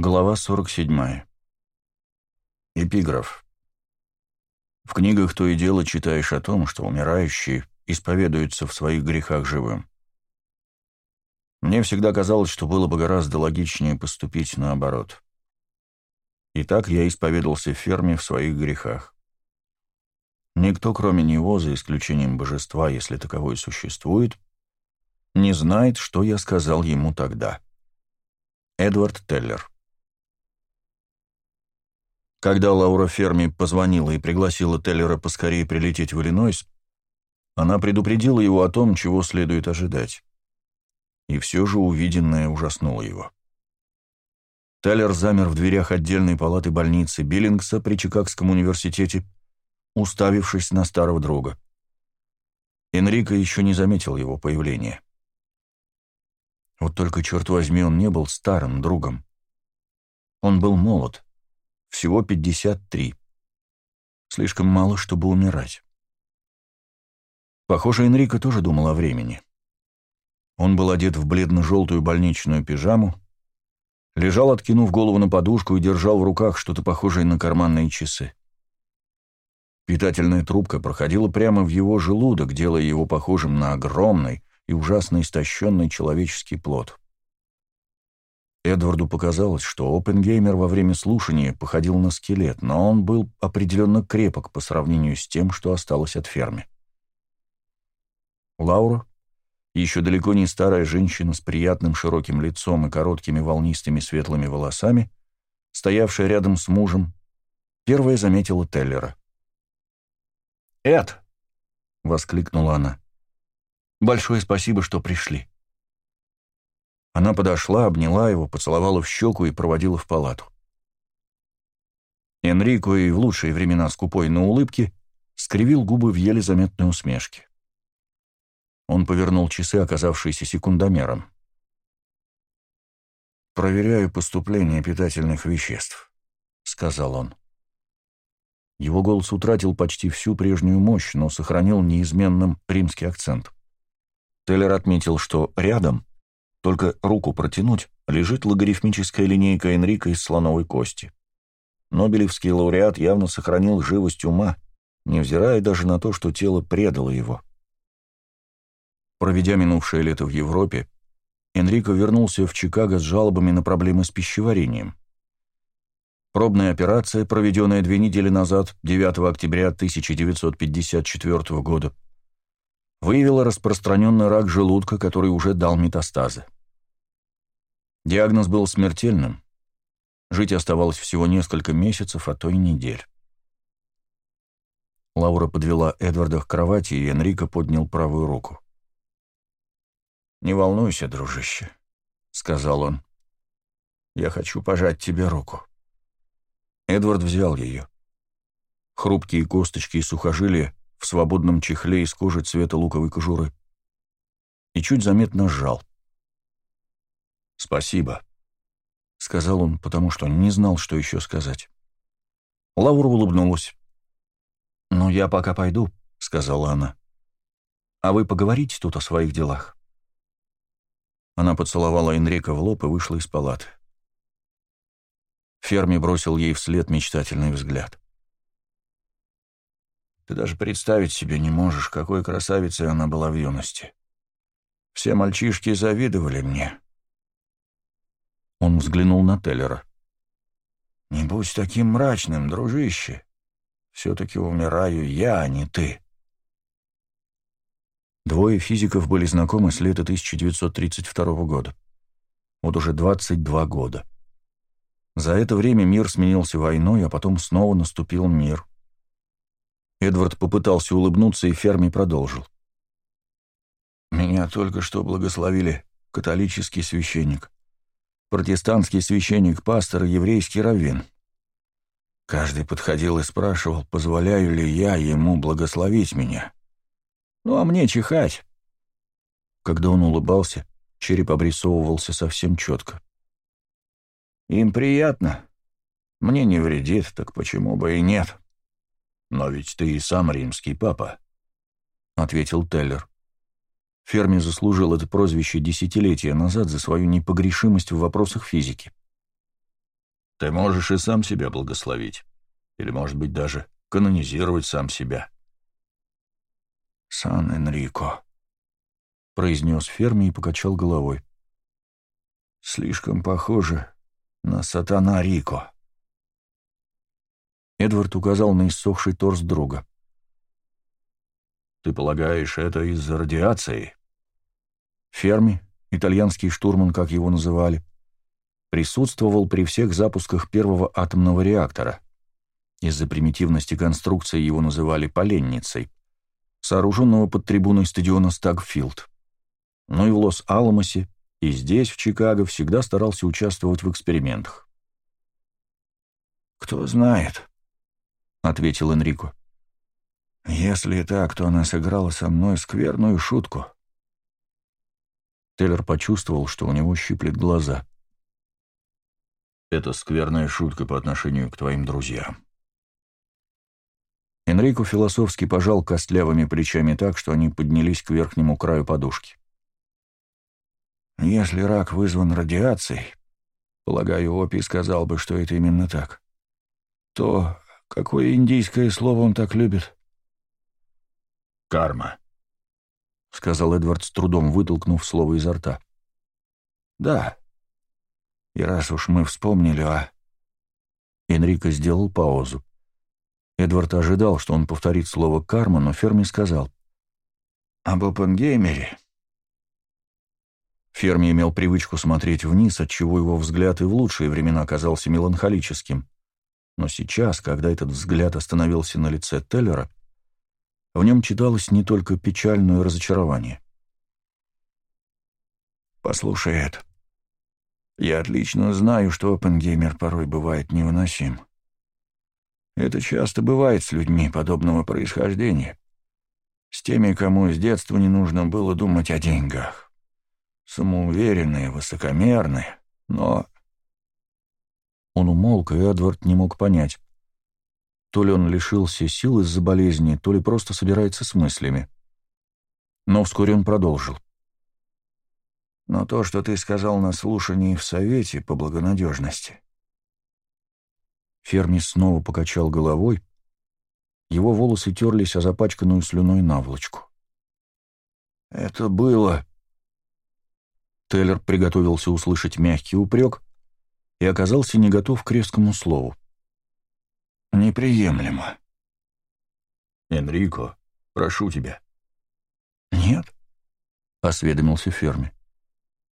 Глава 47. Эпиграф. В книгах то и дело читаешь о том, что умирающие исповедуются в своих грехах живым. Мне всегда казалось, что было бы гораздо логичнее поступить наоборот. Итак, я исповедался в ферме в своих грехах. Никто, кроме него, за исключением божества, если таковое существует, не знает, что я сказал ему тогда. Эдвард Теллер Когда Лаура Ферми позвонила и пригласила Теллера поскорее прилететь в Иллинойс, она предупредила его о том, чего следует ожидать. И все же увиденное ужаснуло его. Теллер замер в дверях отдельной палаты больницы Биллингса при Чикагском университете, уставившись на старого друга. Энрико еще не заметил его появления. Вот только, черт возьми, он не был старым другом. Он был молод, всего 53. Слишком мало, чтобы умирать. Похоже, Энрико тоже думал о времени. Он был одет в бледно-желтую больничную пижаму, лежал, откинув голову на подушку и держал в руках что-то похожее на карманные часы. Питательная трубка проходила прямо в его желудок, делая его похожим на огромный, и ужасно истощенный человеческий плод. Эдварду показалось, что Опенгеймер во время слушания походил на скелет, но он был определенно крепок по сравнению с тем, что осталось от фермы. Лаура, еще далеко не старая женщина с приятным широким лицом и короткими волнистыми светлыми волосами, стоявшая рядом с мужем, первая заметила Теллера. «Эд!» — воскликнула она. Большое спасибо, что пришли». Она подошла, обняла его, поцеловала в щеку и проводила в палату. Энрико и в лучшие времена скупой на улыбке скривил губы в еле заметной усмешке. Он повернул часы, оказавшиеся секундомером. «Проверяю поступление питательных веществ», — сказал он. Его голос утратил почти всю прежнюю мощь, но сохранил неизменным римский акцент. Теллер отметил, что рядом, только руку протянуть, лежит логарифмическая линейка Энрика из слоновой кости. Нобелевский лауреат явно сохранил живость ума, невзирая даже на то, что тело предало его. Проведя минувшее лето в Европе, Энрико вернулся в Чикаго с жалобами на проблемы с пищеварением. Пробная операция, проведенная две недели назад, 9 октября 1954 года, выявила распространенный рак желудка, который уже дал метастазы. Диагноз был смертельным. Жить оставалось всего несколько месяцев, а то и недель. Лаура подвела Эдварда к кровати, и Энрико поднял правую руку. «Не волнуйся, дружище», — сказал он. «Я хочу пожать тебе руку». Эдвард взял ее. Хрупкие косточки и сухожилия в свободном чехле из кожи цвета луковой кожуры и чуть заметно сжал. «Спасибо», — сказал он, потому что не знал, что еще сказать. Лаура улыбнулась. «Ну, я пока пойду», — сказала она. «А вы поговорите тут о своих делах». Она поцеловала Энрика в лоб и вышла из палаты. Ферми бросил ей вслед мечтательный взгляд. Ты даже представить себе не можешь, какой красавицей она была в юности. Все мальчишки завидовали мне. Он взглянул на Теллера. «Не будь таким мрачным, дружище. Все-таки умираю я, а не ты». Двое физиков были знакомы с лета 1932 года. Вот уже 22 года. За это время мир сменился войной, а потом снова наступил мир. Эдвард попытался улыбнуться, и Ферми продолжил. «Меня только что благословили католический священник, протестантский священник, пастор и еврейский раввин. Каждый подходил и спрашивал, позволяю ли я ему благословить меня. Ну, а мне чихать». Когда он улыбался, череп обрисовывался совсем четко. «Им приятно. Мне не вредит, так почему бы и нет?» «Но ведь ты и сам римский папа», — ответил Теллер. Ферми заслужил это прозвище десятилетия назад за свою непогрешимость в вопросах физики. Ты можешь и сам себя благословить. Или, может быть, даже канонизировать сам себя. «Сан Энрико», — произнес Ферми и покачал головой. «Слишком похоже на сатана Рико». Эдвард указал на иссохший торс друга. «Ты полагаешь, это из-за радиации?» Ферми, итальянский штурман, как его называли, присутствовал при всех запусках первого атомного реактора. Из-за примитивности конструкции его называли «поленницей», сооруженного под трибуной стадиона Стагфилд. Но и в Лос-Аламосе, и здесь, в Чикаго, всегда старался участвовать в экспериментах. «Кто знает», — ответил Энрико. «Если так, то она сыграла со мной скверную шутку». Теллер почувствовал, что у него щиплет глаза. «Это скверная шутка по отношению к твоим друзьям», Энрико философски пожал костлявыми плечами так, что они поднялись к верхнему краю подушки. «Если рак вызван радиацией, полагаю, Опи сказал бы, что это именно так, то какое индийское слово он так любит?» «Карма», — сказал Эдвард с трудом, вытолкнув слово изо рта. «Да. И раз уж мы вспомнили о...» Энрико сделал паузу. Эдвард ожидал, что он повторит слово «карма», но Ферми сказал «Об Оппенгеймере». Ферми имел привычку смотреть вниз, отчего его взгляд и в лучшие времена казался меланхолическим. Но сейчас, когда этот взгляд остановился на лице Теллера, в нем читалось не только печальное разочарование. «Послушай, Эд, я отлично знаю, что Оппенгеймер порой бывает невыносим. Это часто бывает с людьми подобного происхождения. С теми, кому с детства не нужно было думать о деньгах. Самоуверенные, высокомерные, но... Он умолк, и Эдвард не мог понять. То ли он лишился сил из-за болезни, то ли просто собирается с мыслями. Но вскоре он продолжил. «Но то, что ты сказал на слушании в Совете по благонадежности, Ферми снова покачал головой. Его волосы терлись о запачканную слюной наволочку. «Это было...» Теллер приготовился услышать мягкий упрек и оказался не готов к резкому слову. «Неприемлемо». «Энрико, прошу тебя». «Нет?» — осведомился Ферми.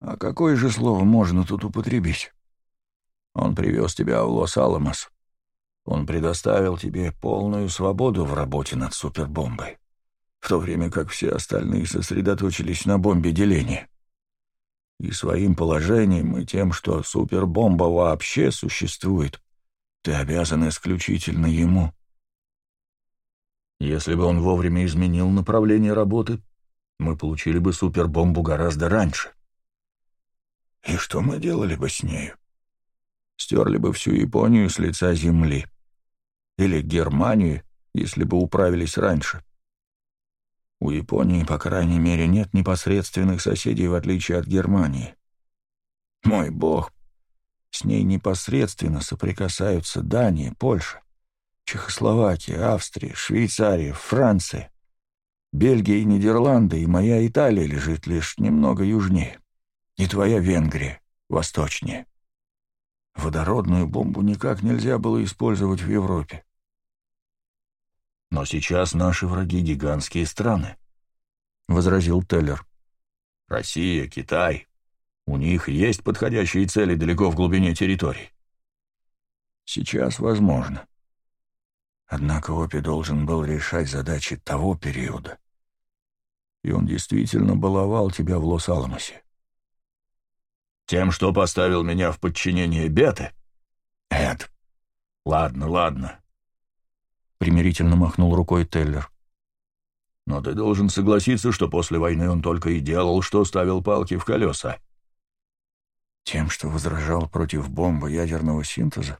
«А какое же слово можно тут употребить? Он привез тебя в Лос-Аламос. Он предоставил тебе полную свободу в работе над супербомбой, в то время как все остальные сосредоточились на бомбе деления. И своим положением, и тем, что супербомба вообще существует, ты обязан исключительно ему. Если бы он вовремя изменил направление работы, мы получили бы супербомбу гораздо раньше. И что мы делали бы с нею? Стерли бы всю Японию с лица земли. Или Германию, если бы управились раньше. У Японии, по крайней мере, нет непосредственных соседей, в отличие от Германии. Мой бог, с ней непосредственно соприкасаются Дания, Польша, Чехословакия, Австрия, Швейцария, Франция, Бельгия и Нидерланды, и моя Италия лежит лишь немного южнее, и твоя Венгрия восточнее. Водородную бомбу никак нельзя было использовать в Европе. Но сейчас наши враги — гигантские страны, — возразил Теллер. Россия, Китай. У них есть подходящие цели далеко в глубине территорий. Сейчас возможно. Однако Опи должен был решать задачи того периода. И он действительно баловал тебя в Лос-Аламосе. Тем, что поставил меня в подчинение Беты? Эд. Ладно, ладно. — примирительно махнул рукой Теллер. «Но ты должен согласиться, что после войны он только и делал, что ставил палки в колеса». «Тем, что возражал против бомбы ядерного синтеза?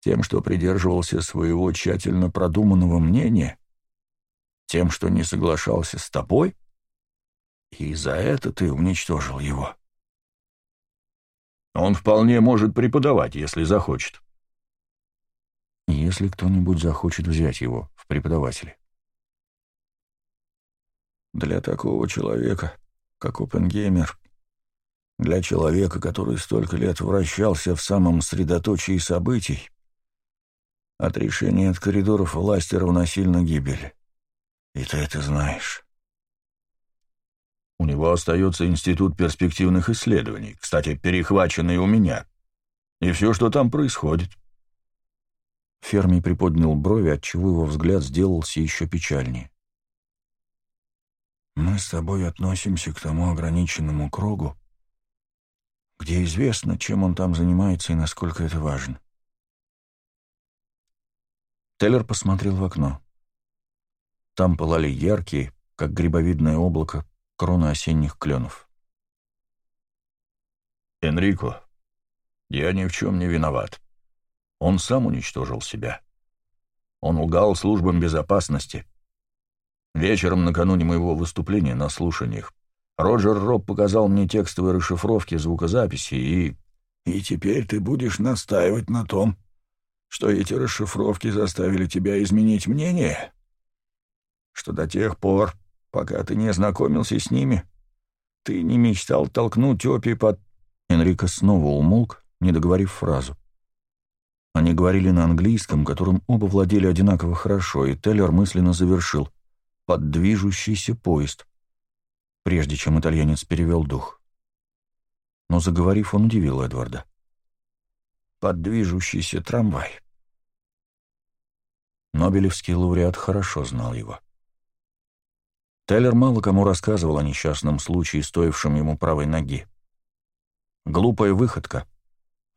Тем, что придерживался своего тщательно продуманного мнения? Тем, что не соглашался с тобой? И за это ты уничтожил его?» Он вполне может преподавать, если захочет. Если кто-нибудь захочет взять его в преподаватели. Для такого человека, как Опенгеймер, для человека, который столько лет вращался в самом средоточии событий, отрешение от коридоров власти равносильно гибели. И ты это знаешь. У него остается Институт перспективных исследований, кстати, перехваченный у меня. И все, что там происходит. Ферми приподнял брови, отчего его взгляд сделался еще печальнее. «Мы с тобой относимся к тому ограниченному кругу, где известно, чем он там занимается и насколько это важно». Теллер посмотрел в окно. Там пылали яркие, как грибовидное облако, кроны осенних кленов. «Энрико, я ни в чем не виноват. Он сам уничтожил себя. Он лгал службам безопасности. Вечером накануне моего выступления на слушаниях Роджер Роб показал мне текстовые расшифровки звукозаписи и... И теперь ты будешь настаивать на том, что эти расшифровки заставили тебя изменить мнение? Что до тех пор, пока ты не ознакомился с ними, ты не мечтал толкнуть Опи под...» Энрико снова умолк, не договорив фразу. Они говорили на английском, которым оба владели одинаково хорошо, и Теллер мысленно завершил «под движущийся поезд», прежде чем итальянец перевел дух. Но заговорив, он удивил Эдварда. «Под движущийся трамвай». Нобелевский лауреат хорошо знал его. Теллер мало кому рассказывал о несчастном случае, стоившем ему правой ноги. Глупая выходка,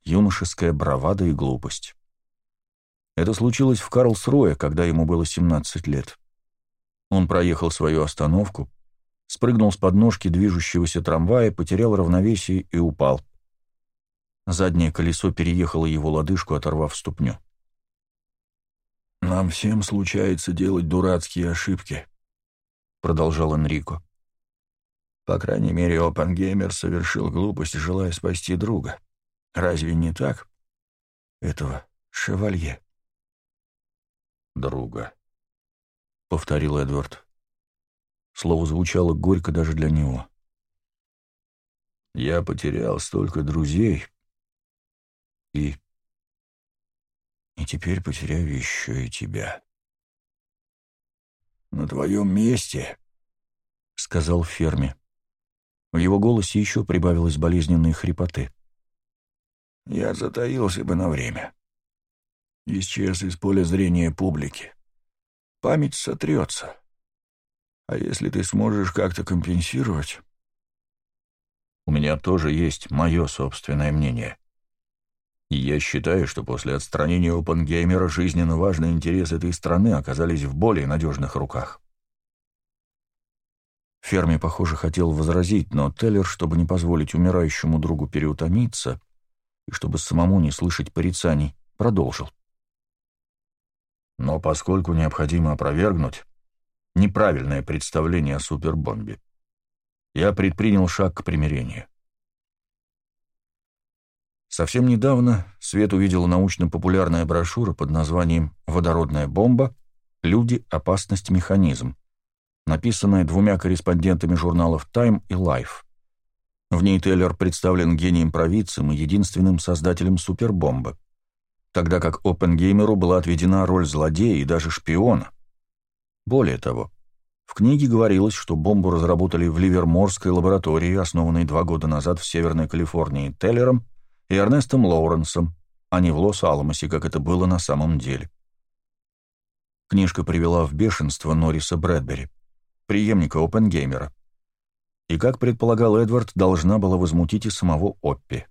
юношеская бравада и глупость. Это случилось в Карлсруэ, когда ему было 17 лет. Он проехал свою остановку, спрыгнул с подножки движущегося трамвая, потерял равновесие и упал. Заднее колесо переехало его лодыжку, оторвав ступню. «Нам всем случается делать дурацкие ошибки», — продолжал Энрико. «По крайней мере, Опенгеймер совершил глупость, желая спасти друга. Разве не так? Этого шевалье. Друга, — повторил Эдвард. Слово звучало горько даже для него. Я потерял столько друзей. И... И теперь потеряю еще и тебя. На твоем месте, — сказал Ферми. В его голосе еще прибавилось болезненной хрипоты. — я затаился бы на время. Исчез из поля зрения публики. Память сотрется. А если ты сможешь как-то компенсировать... У меня тоже есть мое собственное мнение. Я считаю, что после отстранения Опенгеймера жизненно важные интересы этой страны оказались в более надежных руках. Ферми, похоже, хотел возразить, но Теллер, чтобы не позволить умирающему другу переутомиться, и чтобы самому не слышать порицаний, продолжил. Но поскольку необходимо опровергнуть неправильное представление о супербомбе, я предпринял шаг к примирению. Совсем недавно Свет увидела научно-популярная брошюра под названием «Водородная бомба. Люди. Опасность. Механизм», написанная двумя корреспондентами журналов Time и Life. В ней Тейлор представлен гением-провидцем и единственным создателем супербомбы, тогда как Опенгеймеру была отведена роль злодея и даже шпиона. Более того, в книге говорилось, что бомбу разработали в Ливерморской лаборатории, основанной два года назад в Северной Калифорнии Теллером и Эрнестом Лоуренсом, а не в Лос-Аламосе, как это было на самом деле. Книжка привела в бешенство Норриса Брэдбери, преемника Опенгеймера, и, как предполагал Эдвард, должна была возмутить и самого Оппи.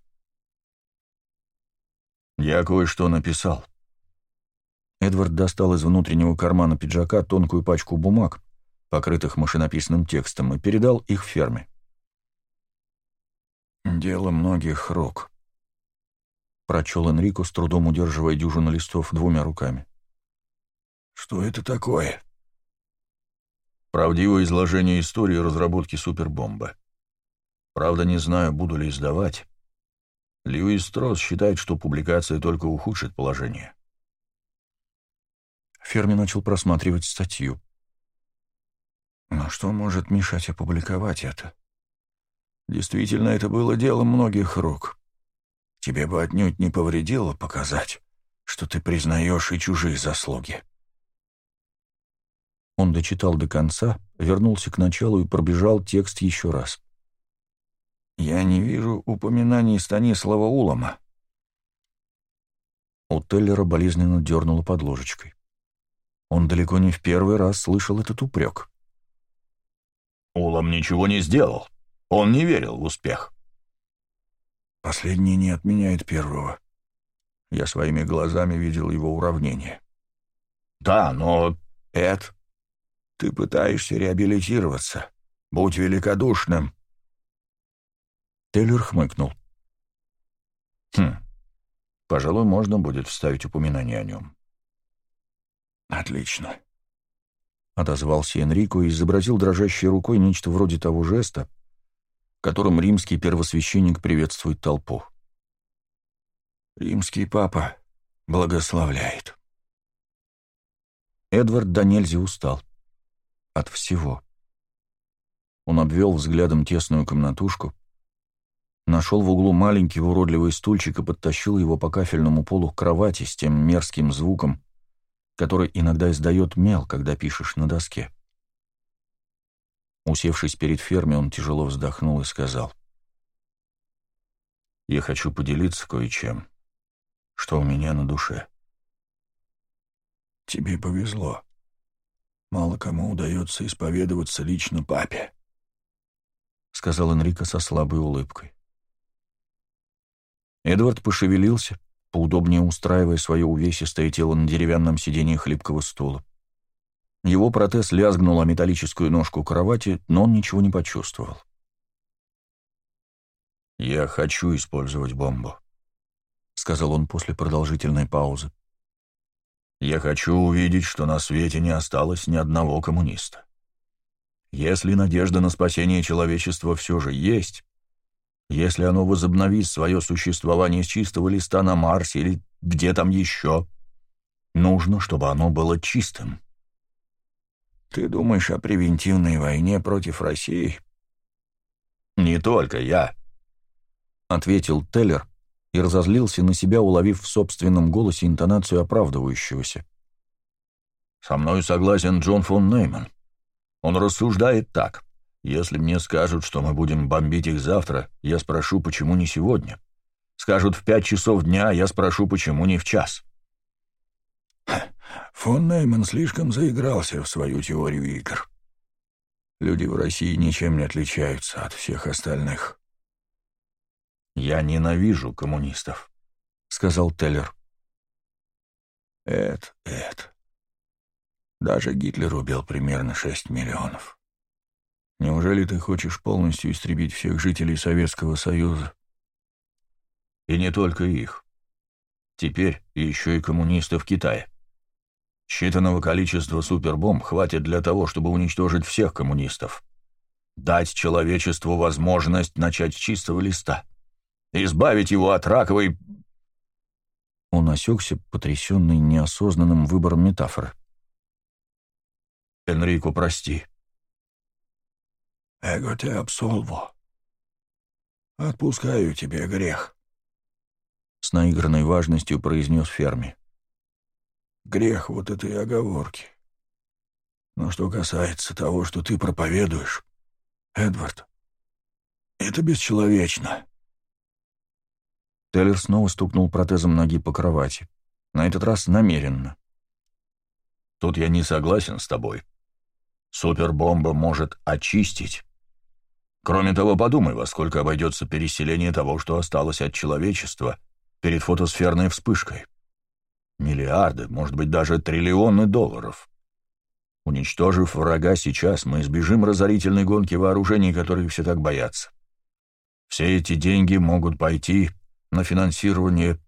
«Я кое-что написал». Эдвард достал из внутреннего кармана пиджака тонкую пачку бумаг, покрытых машинописным текстом, и передал их ферме. «Дело многих рук», — прочел Энрико, с трудом удерживая дюжину листов двумя руками. «Что это такое?» Правдивое изложение истории разработки супербомбы. Правда, не знаю, буду ли издавать. Льюис Стросс считает, что публикация только ухудшит положение. Ферми начал просматривать статью. Но что может мешать опубликовать это? Действительно, это было делом многих рук. Тебе бы отнюдь не повредило показать, что ты признаешь и чужие заслуги. Он дочитал до конца, вернулся к началу и пробежал текст еще раз. «Я не вижу упоминаний Станислава Улома». У Теллера болезненно дернуло под ложечкой. Он далеко не в первый раз слышал этот упрек. «Улом ничего не сделал. Он не верил в успех». «Последний не отменяет первого. Я своими глазами видел его уравнение». «Да, но...» «Эд, ты пытаешься реабилитироваться. Будь великодушным». Тейлор хмыкнул. «Хм, пожалуй, можно будет вставить упоминание о нем». «Отлично», — отозвался Энрико и изобразил дрожащей рукой нечто вроде того жеста, которым римский первосвященник приветствует толпу. «Римский папа благословляет». Эдвард до устал. От всего. Он обвел взглядом тесную комнатушку, нашел в углу маленький уродливый стульчик и подтащил его по кафельному полу к кровати с тем мерзким звуком, который иногда издает мел, когда пишешь на доске. Усевшись перед фермой, он тяжело вздохнул и сказал. «Я хочу поделиться кое-чем, что у меня на душе». «Тебе повезло. Мало кому удается исповедоваться лично папе», — сказал Энрико со слабой улыбкой. Эдвард пошевелился, поудобнее устраивая свое увесистое тело на деревянном сиденье хлипкого стула. Его протез лязгнул о металлическую ножку кровати, но он ничего не почувствовал. «Я хочу использовать бомбу», — сказал он после продолжительной паузы. «Я хочу увидеть, что на свете не осталось ни одного коммуниста. Если надежда на спасение человечества все же есть, если оно возобновит свое существование с чистого листа на Марсе или где там еще, нужно, чтобы оно было чистым. Ты думаешь о превентивной войне против России? Не только я, — ответил Теллер и разозлился на себя, уловив в собственном голосе интонацию оправдывающегося. Со мной согласен Джон фон Нейман. Он рассуждает так. Если мне скажут, что мы будем бомбить их завтра, я спрошу, почему не сегодня. Скажут в пять часов дня, я спрошу, почему не в час. Фон Нейман слишком заигрался в свою теорию игр. Люди в России ничем не отличаются от всех остальных. «Я ненавижу коммунистов», — сказал Теллер. «Эд, Эд. Даже Гитлер убил примерно шесть миллионов. Неужели ты хочешь полностью истребить всех жителей Советского Союза? И не только их. Теперь еще и коммунистов Китая. Считанного количества супербомб хватит для того, чтобы уничтожить всех коммунистов. Дать человечеству возможность начать с чистого листа. Избавить его от раковой... Он осекся, потрясенный неосознанным выбором метафоры. «Энрико, прости», Эго те абсолво. Отпускаю тебе грех. С наигранной важностью произнес Ферми. Грех вот этой оговорки. Но что касается того, что ты проповедуешь, Эдвард, это бесчеловечно. Теллер снова стукнул протезом ноги по кровати. На этот раз намеренно. Тут я не согласен с тобой. Супербомба может очистить. Кроме того, подумай, во сколько обойдется переселение того, что осталось от человечества перед фотосферной вспышкой. Миллиарды, может быть, даже триллионы долларов. Уничтожив врага сейчас, мы избежим разорительной гонки вооружений, которые все так боятся. Все эти деньги могут пойти на финансирование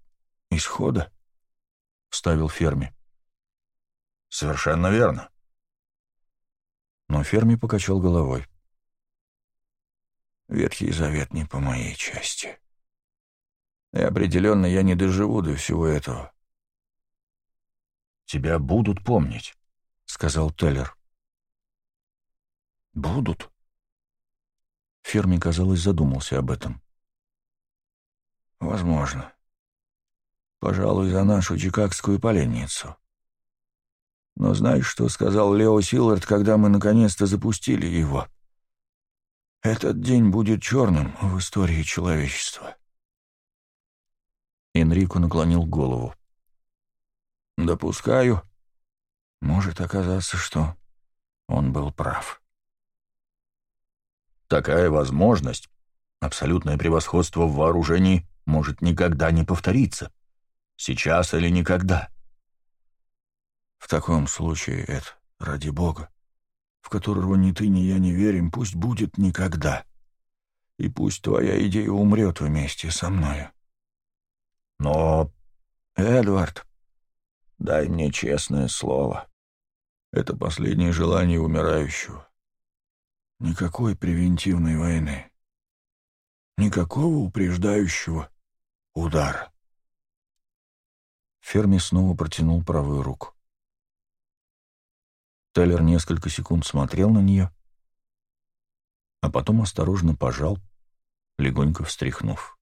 исхода, — вставил Ферми. Совершенно верно. Но Ферми покачал головой. Ветхий Завет не по моей части. И определенно я не доживу до всего этого. «Тебя будут помнить», — сказал Теллер. «Будут?» Ферми, казалось, задумался об этом. «Возможно. Пожалуй, за нашу чикагскую поленницу. Но знаешь, что сказал Лео Силлард, когда мы наконец-то запустили его? Этот день будет черным в истории человечества». Энрико наклонил голову. «Допускаю. Может оказаться, что он был прав». Такая возможность, абсолютное превосходство в вооружении, может никогда не повториться. Сейчас или никогда. В таком случае, Эд, ради бога, в которого ни ты, ни я не верим, пусть будет никогда. И пусть твоя идея умрет вместе со мною. Но, Эдвард, дай мне честное слово. Это последнее желание умирающего. Никакой превентивной войны. Никакого упреждающего удара. Ферми снова протянул правую руку. Теллер несколько секунд смотрел на нее, а потом осторожно пожал, легонько встряхнув.